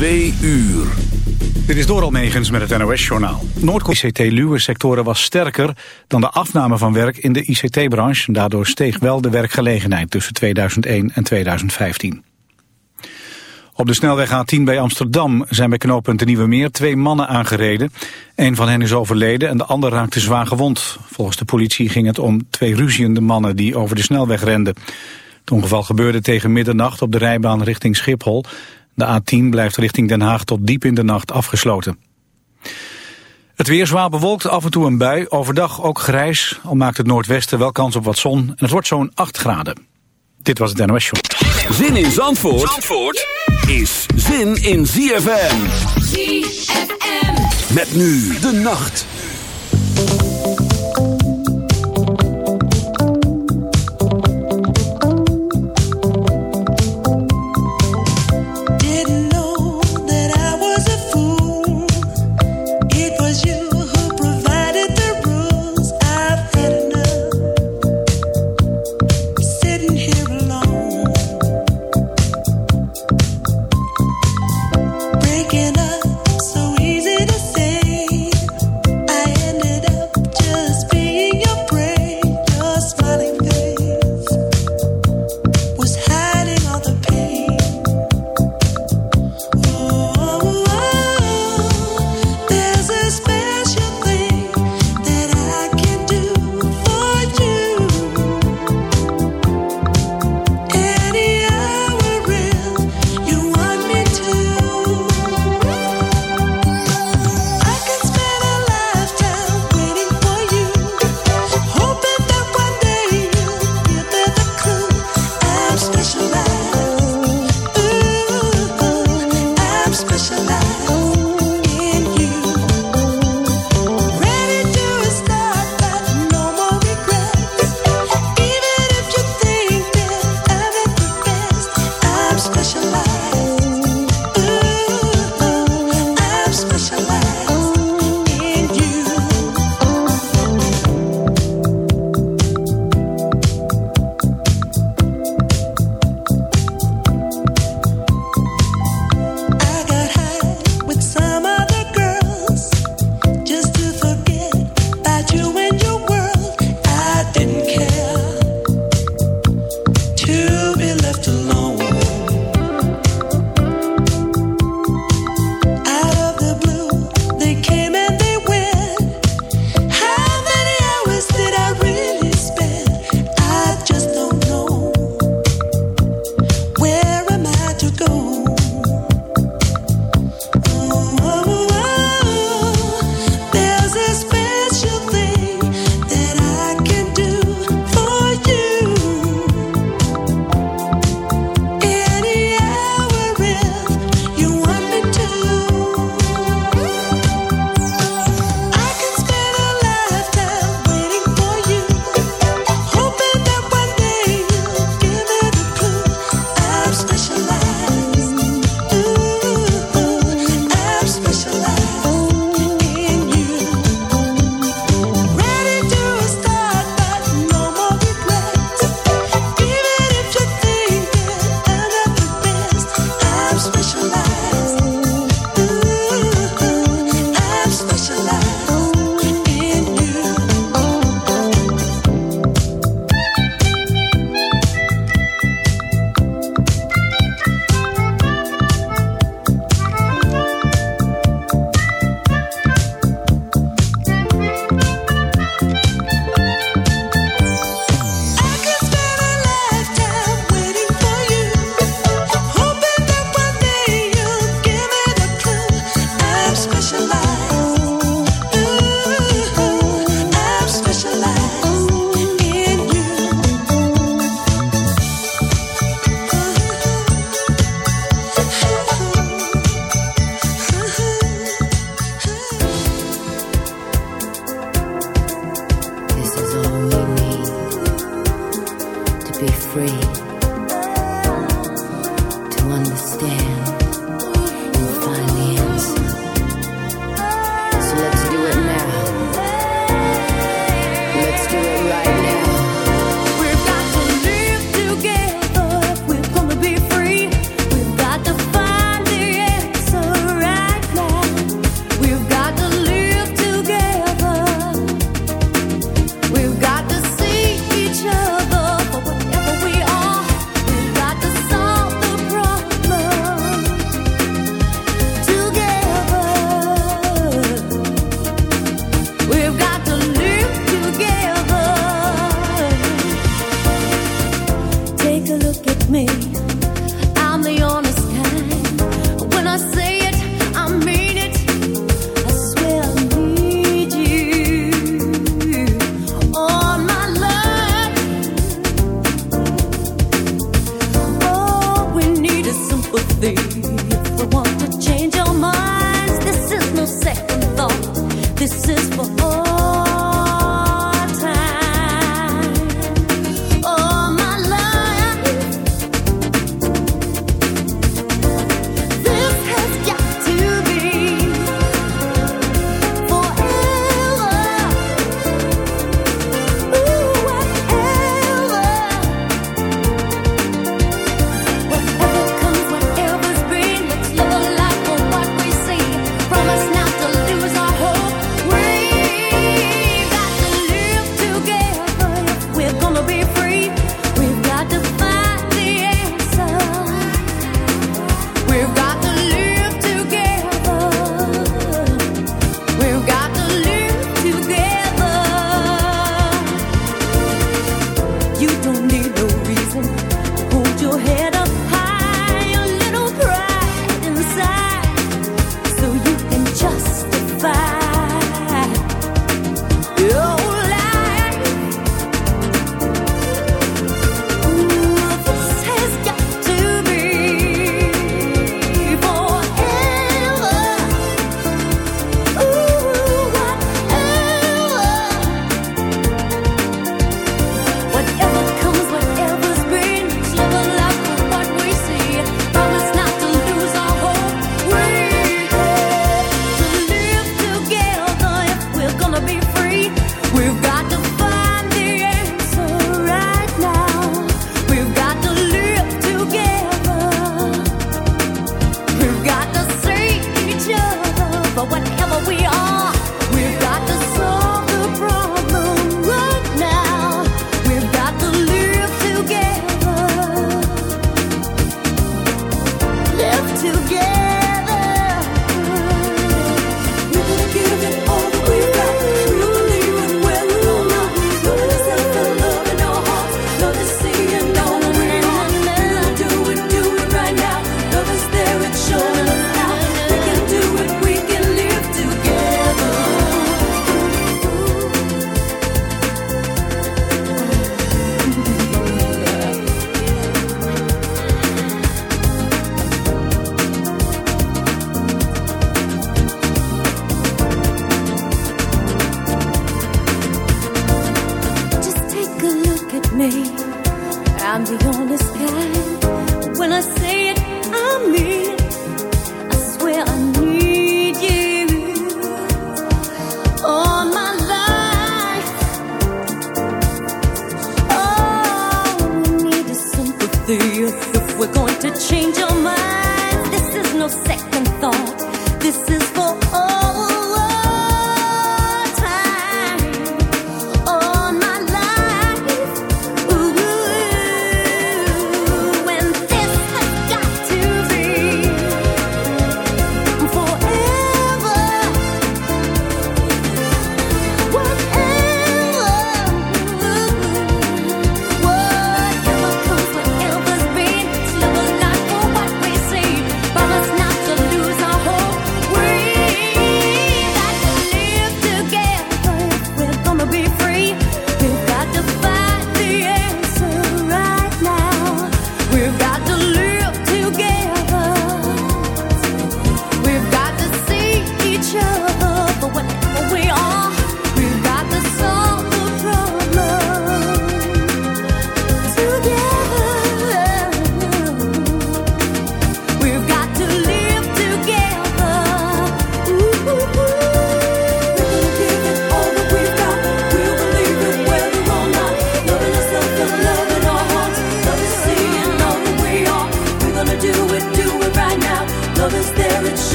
Twee uur. Dit is door Almegens met het NOS-journaal. Noord-ICT-luwe-sectoren was sterker dan de afname van werk in de ICT-branche. Daardoor steeg wel de werkgelegenheid tussen 2001 en 2015. Op de snelweg A10 bij Amsterdam zijn bij knooppunt Nieuwe Meer twee mannen aangereden. Een van hen is overleden en de ander raakte zwaar gewond. Volgens de politie ging het om twee ruziende mannen die over de snelweg renden. Het ongeval gebeurde tegen middernacht op de rijbaan richting Schiphol. De A10 blijft richting Den Haag tot diep in de nacht afgesloten. Het weer zwaar bewolkt, af en toe een bui. Overdag ook grijs, al maakt het noordwesten wel kans op wat zon. En het wordt zo'n 8 graden. Dit was het NOS Show. Zin in Zandvoort, Zandvoort is zin in ZFM. ZFM. Met nu de nacht.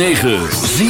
106.9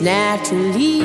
Naturally.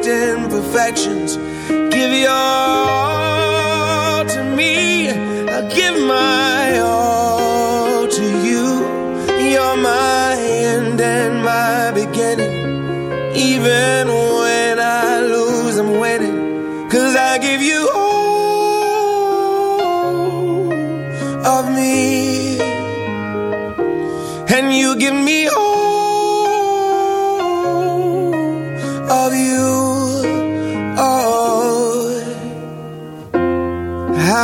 perfect imperfections. Give your all to me. I give my all to you. You're my end and my beginning. Even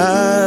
I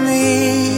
me.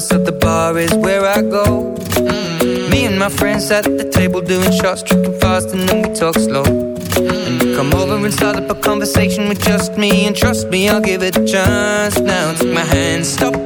find a lover, so the bar is where I go. Mm. Me and my friends at the table doing shots, tripping fast, and then we talk slow. And you come over and start up a conversation with just me, and trust me, I'll give it a chance. Now take my hand, stop